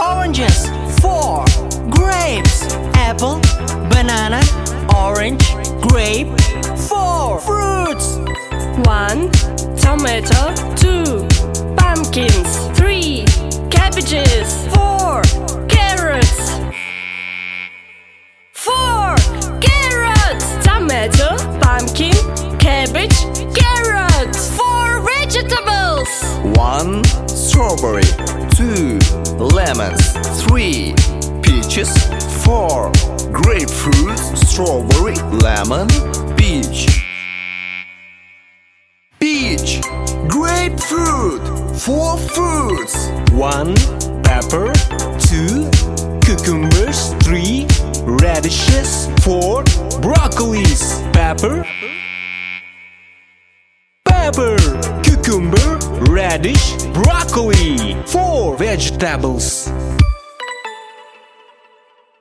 oranges, four. Grapes, apple, banana, orange, grape, four. Fruits. One tomato, two. Pumpkins, three. Cabbages, four. Carrots. Four. Carrots, tomato, pumpkin, cabbage, carrots, four vegetables. One strawberry, two lemons, three peaches, four grapefruit, strawberry, lemon, peach. Peach, grapefruit, four fruits. One pepper, two cucumbers, three radishes, four broccolis. Pepper, pepper, radish, broccoli. Four vegetables.